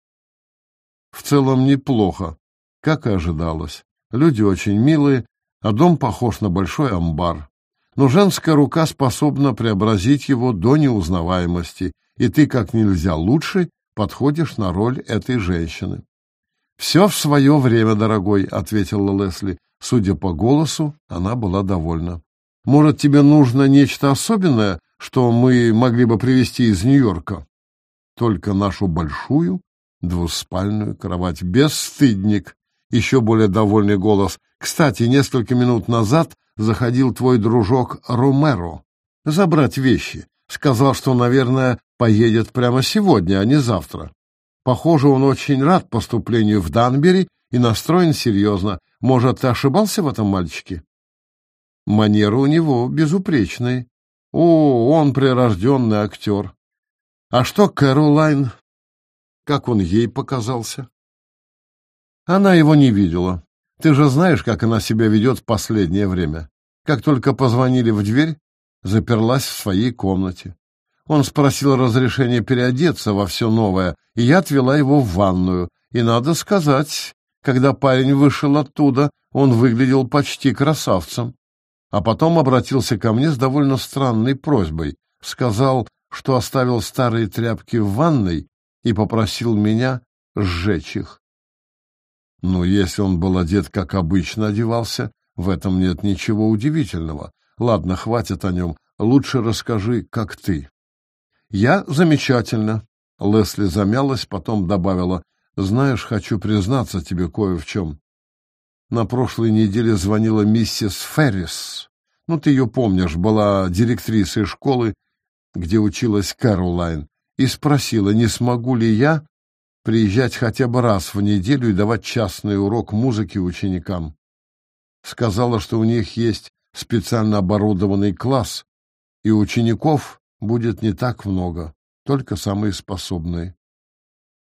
«В целом неплохо, как и ожидалось. Люди очень милые, а дом похож на большой амбар. Но женская рука способна преобразить его до неузнаваемости, и ты как нельзя лучше подходишь на роль этой женщины. «Все в свое время, дорогой», — ответила Лесли. Судя по голосу, она была довольна. «Может, тебе нужно нечто особенное, что мы могли бы привезти из Нью-Йорка?» «Только нашу большую двуспальную кровать. Бесстыдник!» еще более довольный голос. Кстати, несколько минут назад заходил твой дружок Ромеро забрать вещи. Сказал, что, наверное, поедет прямо сегодня, а не завтра. Похоже, он очень рад поступлению в Данбери и настроен серьезно. Может, ты ошибался в этом мальчике? Манеры у него безупречные. О, он прирожденный актер. А что Кэролайн? Как он ей показался? Она его не видела. Ты же знаешь, как она себя ведет в последнее время. Как только позвонили в дверь, заперлась в своей комнате. Он спросил разрешения переодеться во все новое, и я отвела его в ванную. И надо сказать, когда парень вышел оттуда, он выглядел почти красавцем. А потом обратился ко мне с довольно странной просьбой. Сказал, что оставил старые тряпки в ванной и попросил меня сжечь их. Ну, если он был одет, как обычно одевался, в этом нет ничего удивительного. Ладно, хватит о нем. Лучше расскажи, как ты. Я замечательно. Лесли замялась, потом добавила. Знаешь, хочу признаться тебе кое в чем. На прошлой неделе звонила миссис Феррис. Ну, ты ее помнишь, была директрисой школы, где училась Кэролайн, и спросила, не смогу ли я приезжать хотя бы раз в неделю и давать частный урок музыки ученикам. Сказала, что у них есть специально оборудованный класс, и учеников будет не так много, только самые способные.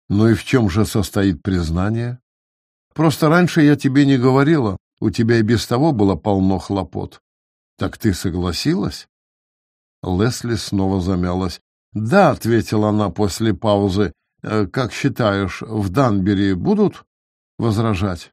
Ну и в чем же состоит признание? Просто раньше я тебе не говорила, у тебя и без того было полно хлопот. Так ты согласилась? Лесли снова замялась. Да, ответила она после паузы. «Э, как считаешь, в Данбери будут возражать?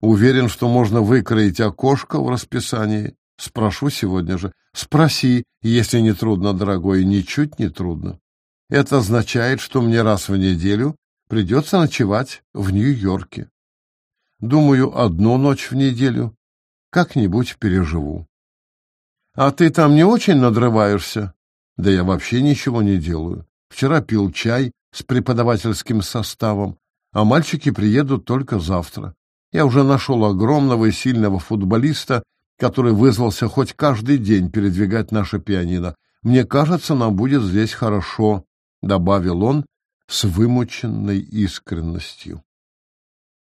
Уверен, что можно выкроить окошко в расписании. Спрошу сегодня же. Спроси, если не трудно, дорогой, ничуть не трудно. Это означает, что мне раз в неделю придется ночевать в Нью-Йорке. Думаю, одну ночь в неделю как-нибудь переживу. А ты там не очень надрываешься? Да я вообще ничего не делаю. Вчера пил чай с преподавательским составом, а мальчики приедут только завтра. Я уже нашел огромного и сильного футболиста, который вызвался хоть каждый день передвигать наше пианино. Мне кажется, нам будет здесь хорошо. — добавил он с вымученной искренностью.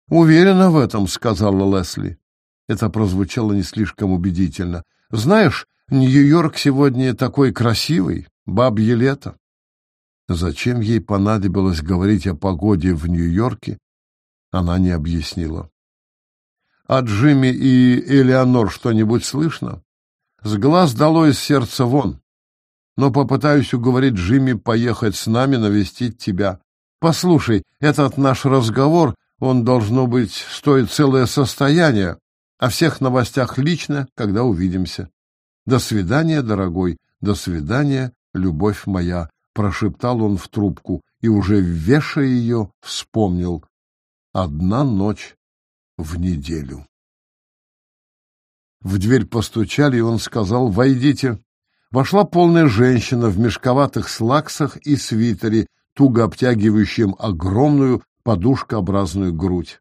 «Уверена в этом», — сказала Лесли. Это прозвучало не слишком убедительно. «Знаешь, Нью-Йорк сегодня такой красивый, бабье лето». Зачем ей понадобилось говорить о погоде в Нью-Йорке, она не объяснила. «От Джимми и Элеонор что-нибудь слышно?» «С глаз дало из сердца вон но попытаюсь уговорить Джимми поехать с нами навестить тебя. Послушай, этот наш разговор, он, должно быть, стоит целое состояние. О всех новостях лично, когда увидимся. До свидания, дорогой, до свидания, любовь моя, прошептал он в трубку и, уже вешая ее, вспомнил. Одна ночь в неделю. В дверь постучали, и он сказал «Войдите» вошла полная женщина в мешковатых слаксах и свитере, туго обтягивающем огромную подушкообразную грудь.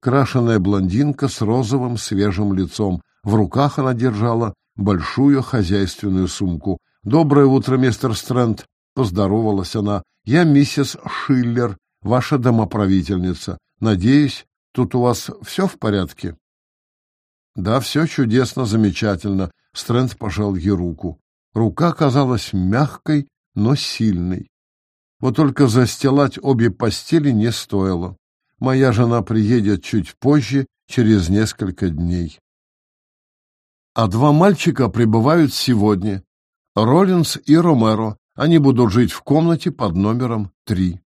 Крашеная блондинка с розовым свежим лицом. В руках она держала большую хозяйственную сумку. «Доброе утро, мистер Стрэнд!» — поздоровалась она. «Я миссис Шиллер, ваша домоправительница. Надеюсь, тут у вас все в порядке?» «Да, все чудесно, замечательно», — Стрэнд пожал ей руку. Рука казалась мягкой, но сильной. Вот только застилать обе постели не стоило. Моя жена приедет чуть позже, через несколько дней. А два мальчика прибывают сегодня. Роллинс и Ромеро. Они будут жить в комнате под номером три.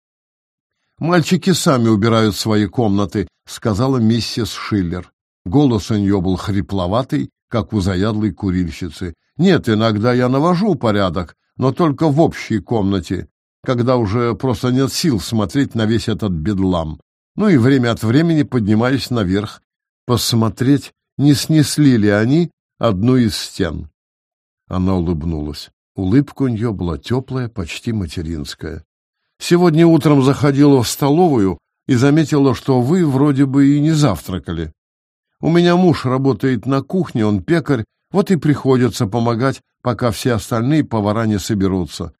«Мальчики сами убирают свои комнаты», — сказала миссис Шиллер. Голос у нее был хрипловатый, как у заядлой курильщицы. Нет, иногда я навожу порядок, но только в общей комнате, когда уже просто нет сил смотреть на весь этот бедлам. Ну и время от времени поднимаюсь наверх, посмотреть, не снесли ли они одну из стен. Она улыбнулась. Улыбка у нее была теплая, почти материнская. Сегодня утром заходила в столовую и заметила, что вы вроде бы и не завтракали. У меня муж работает на кухне, он пекарь, вот и приходится помогать, пока все остальные повара не соберутся.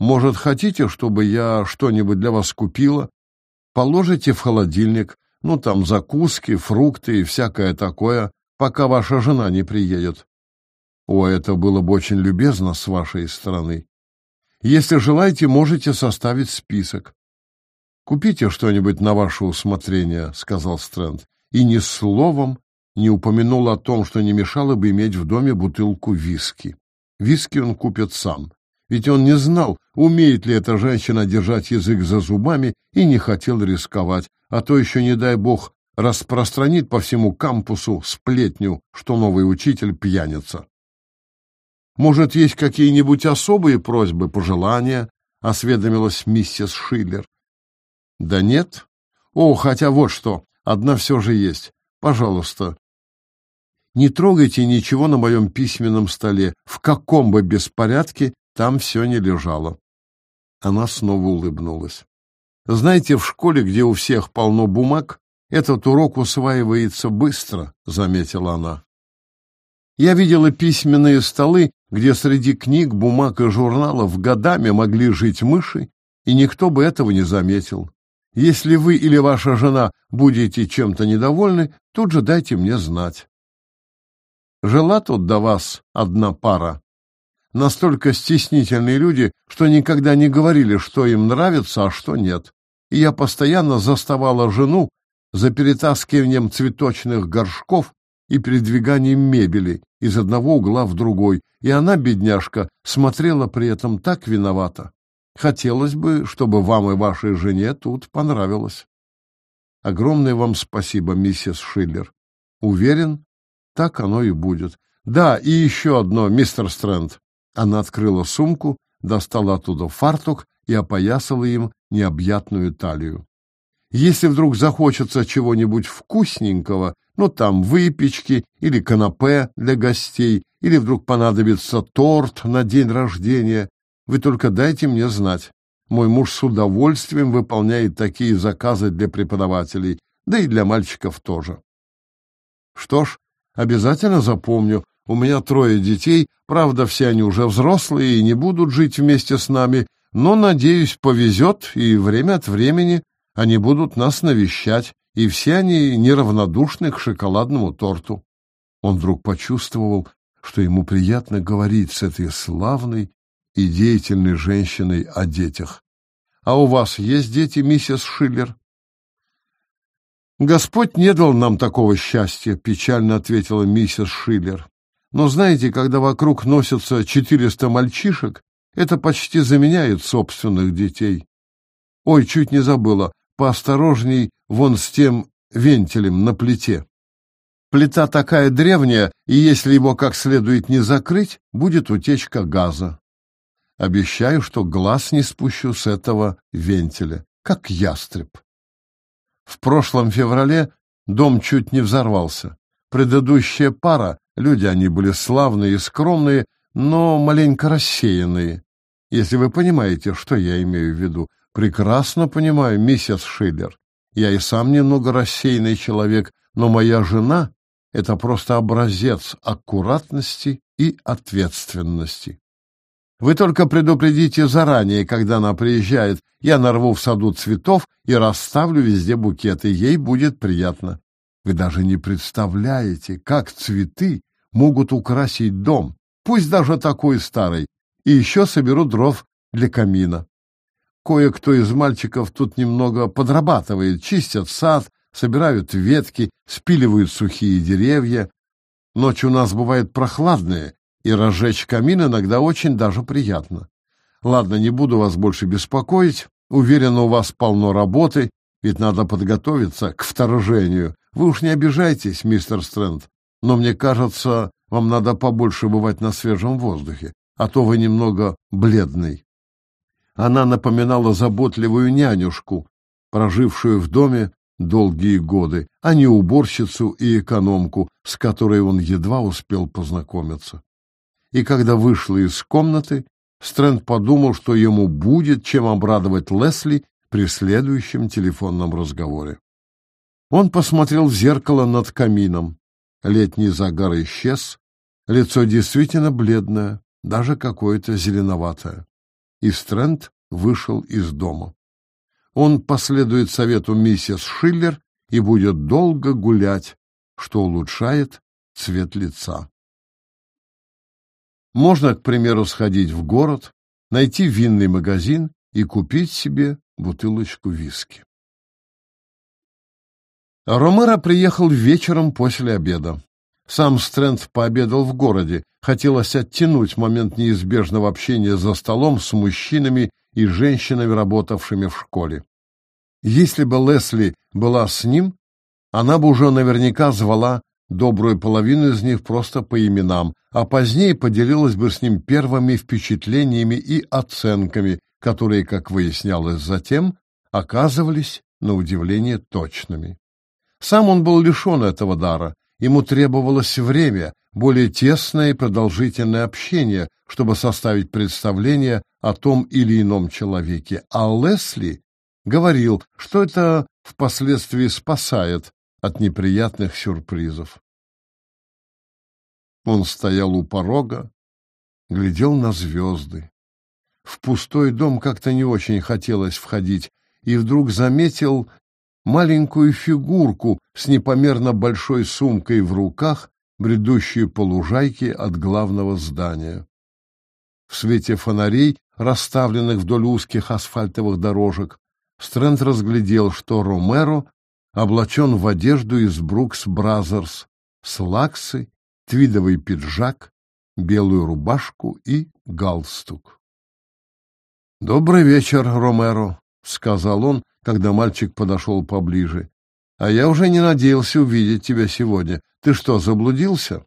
Может, хотите, чтобы я что-нибудь для вас купила? Положите в холодильник, ну, там закуски, фрукты и всякое такое, пока ваша жена не приедет. О, это было бы очень любезно с вашей стороны. Если желаете, можете составить список. Купите что-нибудь на ваше усмотрение, сказал Стрэнд, и ни словом не упомянул о том, что не мешало бы иметь в доме бутылку виски. Виски он купит сам, ведь он не знал, умеет ли эта женщина держать язык за зубами и не хотел рисковать, а то еще, не дай бог, распространит по всему кампусу сплетню, что новый учитель пьяница. Может, есть какие-нибудь особые просьбы, пожелания? — осведомилась миссис Шиллер. — Да нет. О, хотя вот что, одна все же есть. Пожалуйста, не трогайте ничего на моем письменном столе, в каком бы беспорядке там все не лежало. Она снова улыбнулась. Знаете, в школе, где у всех полно бумаг, этот урок усваивается быстро, заметила она. Я видела письменные столы, где среди книг, бумаг и журналов годами могли жить мыши, и никто бы этого не заметил. Если вы или ваша жена будете чем-то недовольны, тут же дайте мне знать. Жила тут до вас одна пара. Настолько стеснительные люди, что никогда не говорили, что им нравится, а что нет. И я постоянно заставала жену за перетаскиванием цветочных горшков и передвиганием мебели из одного угла в другой, и она, бедняжка, смотрела при этом так виновата. Хотелось бы, чтобы вам и вашей жене тут понравилось. Огромное вам спасибо, миссис Шиллер. Уверен, так оно и будет. Да, и еще одно, мистер Стрэнд. Она открыла сумку, достала оттуда фартук и опоясала им необъятную талию. Если вдруг захочется чего-нибудь вкусненького, ну там выпечки или канапе для гостей, или вдруг понадобится торт на день рождения, вы только дайте мне знать. Мой муж с удовольствием выполняет такие заказы для преподавателей, да и для мальчиков тоже. Что ж, обязательно запомню. У меня трое детей, правда, все они уже взрослые и не будут жить вместе с нами, но, надеюсь, повезет, и время от времени они будут нас навещать, и все они неравнодушны к шоколадному торту. Он вдруг почувствовал, что ему приятно говорить с этой славной и деятельной женщиной о детях. А у вас есть дети, миссис Шиллер? Господь не дал нам такого счастья, печально ответила миссис Шиллер. Но знаете, когда вокруг носятся четыреста мальчишек, это почти заменяет собственных детей. Ой, чуть не забыла, поосторожней вон с тем вентилем на плите. Плита такая древняя, и если его как следует не закрыть, будет утечка газа. Обещаю, что глаз не спущу с этого вентиля, как ястреб. В прошлом феврале дом чуть не взорвался. Предыдущая пара, люди они были славные и скромные, но маленько рассеянные. Если вы понимаете, что я имею в виду. Прекрасно понимаю, миссис Шиллер. Я и сам немного рассеянный человек, но моя жена — это просто образец аккуратности и ответственности. Вы только предупредите заранее, когда она приезжает. Я нарву в саду цветов и расставлю везде букеты. Ей будет приятно. Вы даже не представляете, как цветы могут украсить дом, пусть даже такой старый. И еще соберу дров для камина. Кое-кто из мальчиков тут немного подрабатывает, чистят сад, собирают ветки, спиливают сухие деревья. Ночь у нас бывает прохладная, и разжечь камин иногда очень даже приятно. Ладно, не буду вас больше беспокоить. Уверен, у вас полно работы, ведь надо подготовиться к вторжению. Вы уж не обижайтесь, мистер Стрэнд, но мне кажется, вам надо побольше бывать на свежем воздухе, а то вы немного бледный. Она напоминала заботливую нянюшку, прожившую в доме долгие годы, а не уборщицу и экономку, с которой он едва успел познакомиться и когда вышла из комнаты, Стрэнд подумал, что ему будет чем обрадовать Лесли при следующем телефонном разговоре. Он посмотрел в зеркало над камином. Летний загар исчез, лицо действительно бледное, даже какое-то зеленоватое. И Стрэнд вышел из дома. Он последует совету миссис Шиллер и будет долго гулять, что улучшает цвет лица. Можно, к примеру, сходить в город, найти винный магазин и купить себе бутылочку виски. Ромеро приехал вечером после обеда. Сам Стрэнд пообедал в городе. Хотелось оттянуть момент неизбежного общения за столом с мужчинами и женщинами, работавшими в школе. Если бы Лесли была с ним, она бы уже наверняка звала добрую половину из них просто по именам, а позднее поделилась бы с ним первыми впечатлениями и оценками, которые, как выяснялось затем, оказывались на удивление точными. Сам он был лишен этого дара, ему требовалось время, более тесное и продолжительное общение, чтобы составить представление о том или ином человеке, а Лесли говорил, что это впоследствии спасает от неприятных сюрпризов. Он стоял у порога, глядел на звезды. В пустой дом как-то не очень хотелось входить, и вдруг заметил маленькую фигурку с непомерно большой сумкой в руках, бредущую по лужайке от главного здания. В свете фонарей, расставленных вдоль узких асфальтовых дорожек, Стрэнд разглядел, что Ромеро облачен в одежду из Brooks Brothers, слаксы твидовый пиджак, белую рубашку и галстук. «Добрый вечер, Ромеро», — сказал он, когда мальчик подошел поближе. «А я уже не надеялся увидеть тебя сегодня. Ты что, заблудился?»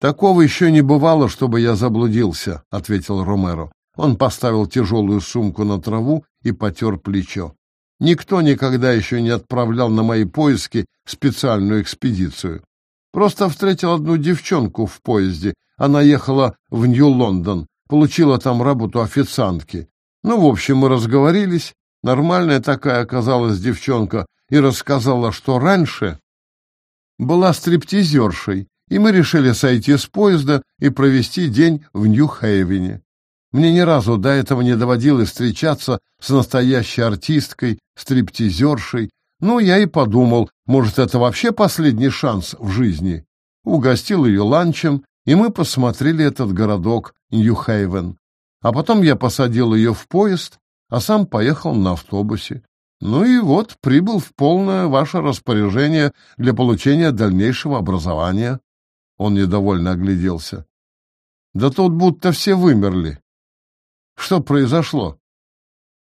«Такого еще не бывало, чтобы я заблудился», — ответил Ромеро. Он поставил тяжелую сумку на траву и потер плечо. «Никто никогда еще не отправлял на мои поиски специальную экспедицию. Просто встретил одну девчонку в поезде. Она ехала в Нью-Лондон, получила там работу официантки. Ну, в общем, мы разговорились. Нормальная такая оказалась девчонка и рассказала, что раньше была стриптизершей, и мы решили сойти с поезда и провести день в Нью-Хейвене. Мне ни разу до этого не доводилось встречаться с настоящей артисткой, стриптизершей, ну, я и подумал, может, это вообще последний шанс в жизни. Угостил ее ланчем, и мы посмотрели этот городок Нью-Хейвен. А потом я посадил ее в поезд, а сам поехал на автобусе. Ну и вот прибыл в полное ваше распоряжение для получения дальнейшего образования. Он недовольно огляделся. Да тут будто все вымерли. Что произошло?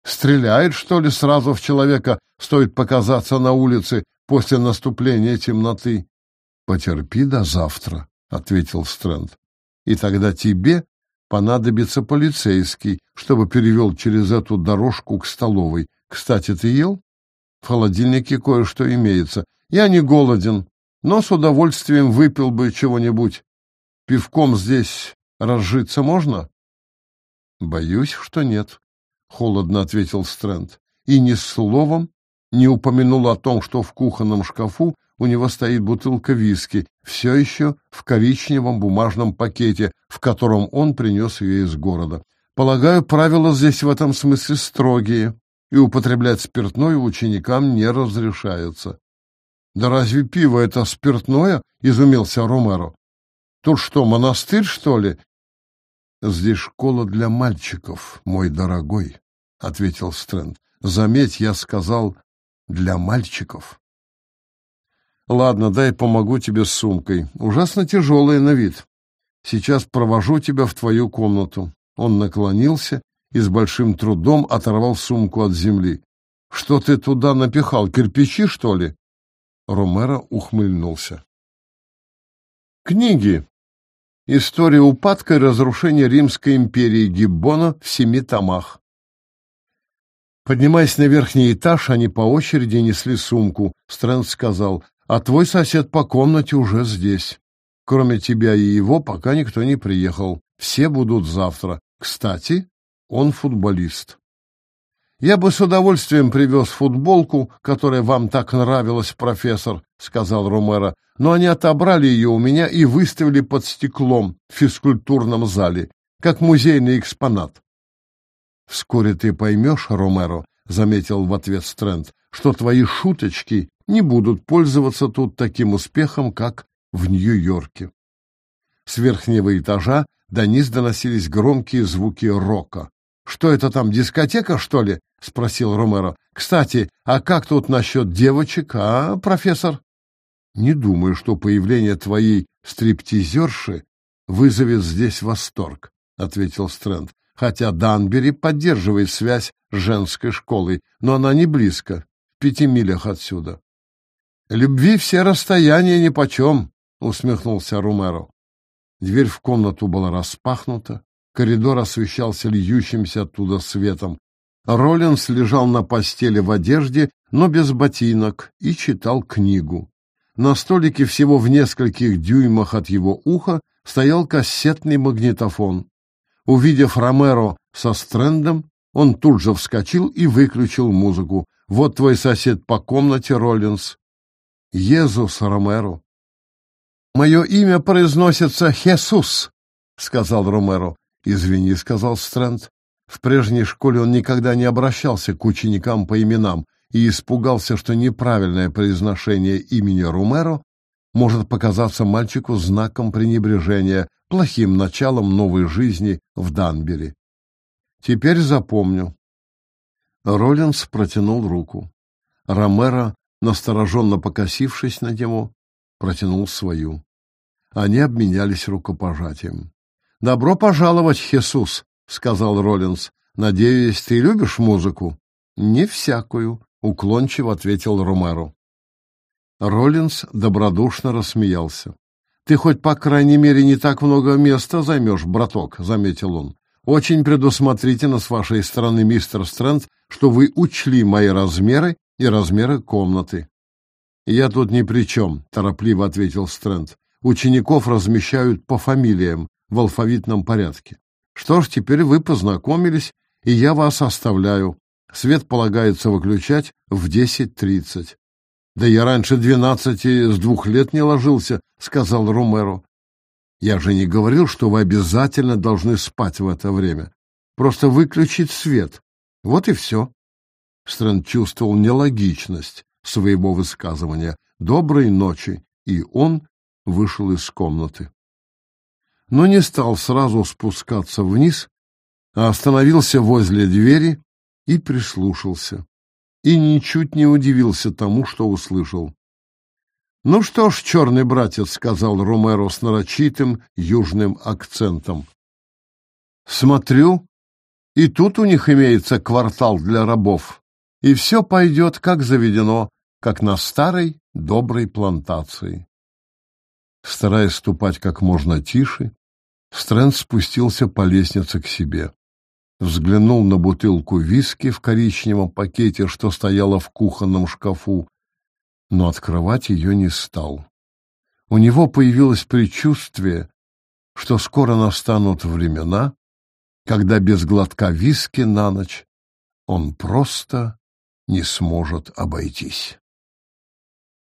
Стреляет, что ли, сразу в человека, стоит показаться на улице после наступления темноты? — Потерпи до завтра, — ответил Стрэнд. — И тогда тебе понадобится полицейский, чтобы перевел через эту дорожку к столовой. Кстати, ты ел? В холодильнике кое-что имеется. Я не голоден, но с удовольствием выпил бы чего-нибудь. Пивком здесь разжиться можно? Боюсь, что нет холодно ответил Стрэнд, и ни словом не упомянул о том, что в кухонном шкафу у него стоит бутылка виски, все еще в коричневом бумажном пакете, в котором он принес ее из города. Полагаю, правила здесь в этом смысле строгие, и употреблять спиртное ученикам не разрешается. Да разве пиво это спиртное? изумился Ромеро. Тут что, монастырь, что ли? Здесь школа для мальчиков, мой дорогой, — ответил Стрэнд. — Заметь, я сказал «для мальчиков». — Ладно, дай помогу тебе с сумкой. Ужасно тяжелая на вид. Сейчас провожу тебя в твою комнату. Он наклонился и с большим трудом оторвал сумку от земли. — Что ты туда напихал, кирпичи, что ли? Ромеро ухмыльнулся. Книги. История упадка и разрушения Римской империи Гиббона в семи томах. Поднимаясь на верхний этаж, они по очереди несли сумку. Стрэнд сказал, «А твой сосед по комнате уже здесь. Кроме тебя и его пока никто не приехал. Все будут завтра. Кстати, он футболист». «Я бы с удовольствием привез футболку, которая вам так нравилась, профессор», — сказал Ромеро. но они отобрали ее у меня и выставили под стеклом в физкультурном зале, как музейный экспонат. «Вскоре ты поймешь, Ромеро», — заметил в ответ Стрэнд, «что твои шуточки не будут пользоваться тут таким успехом, как в Нью-Йорке». С верхнего этажа до низ доносились громкие звуки рока. «Что это там, дискотека, что ли?» — спросил Ромеро. «Кстати, а как тут насчет девочек, а, профессор?» «Не думаю, что появление твоей стриптизерши вызовет здесь восторг», — ответил Стрэнд. «Хотя Данбери поддерживает связь с женской школой, но она не близко, в пяти милях отсюда». «Любви все расстояния нипочем», — усмехнулся Ромеро. Дверь в комнату была распахнута, коридор освещался льющимся оттуда светом. Роллинс лежал на постели в одежде, но без ботинок, и читал книгу. На столике всего в нескольких дюймах от его уха стоял кассетный магнитофон. Увидев Ромеро со Стрендом, он тут же вскочил и выключил музыку. «Вот твой сосед по комнате, Роллинс». «Езус Ромеро». «Мое имя произносится Хесус», — сказал Ромеро. «Извини», — сказал Стрэнд. В прежней школе он никогда не обращался к ученикам по именам и испугался, что неправильное произношение имени Ромеро может показаться мальчику знаком пренебрежения, плохим началом новой жизни в Данбери. «Теперь запомню». Роллинс протянул руку. Ромеро, настороженно покосившись на него, протянул свою. Они обменялись рукопожатием. «Добро пожаловать, Хесус», — сказал Роллинс. «Надеюсь, ты любишь музыку?» «Не всякую», — уклончиво ответил Ромеро. Роллинс добродушно рассмеялся. «Ты хоть, по крайней мере, не так много места займешь, браток», — заметил он. «Очень предусмотрительно с вашей стороны, мистер Стрэнд, что вы учли мои размеры и размеры комнаты. «Я тут ни при чем», — торопливо ответил Стрэнд. «Учеников размещают по фамилиям в алфавитном порядке. Что ж, теперь вы познакомились, и я вас оставляю. Свет полагается выключать в десять тридцать». «Да я раньше двенадцати с двух лет не ложился», — сказал Ромеро. «Я же не говорил, что вы обязательно должны спать в это время. Просто выключить свет. Вот и все». Стрэнд чувствовал нелогичность своего высказывания «доброй ночи», и он вышел из комнаты. Но не стал сразу спускаться вниз, а остановился возле двери и прислушался. И ничуть не удивился тому, что услышал. «Ну что ж, черный братец», — сказал Ромеро с нарочитым южным акцентом. «Смотрю, и тут у них имеется квартал для рабов, и все пойдет, как заведено, как на старой доброй плантации. Стараясь ступать как можно тише, Стрэнд спустился по лестнице к себе. Взглянул на бутылку виски в коричневом пакете, что стояла в кухонном шкафу, но открывать ее не стал. У него появилось предчувствие, что скоро настанут времена, когда без глотка виски на ночь он просто не сможет обойтись.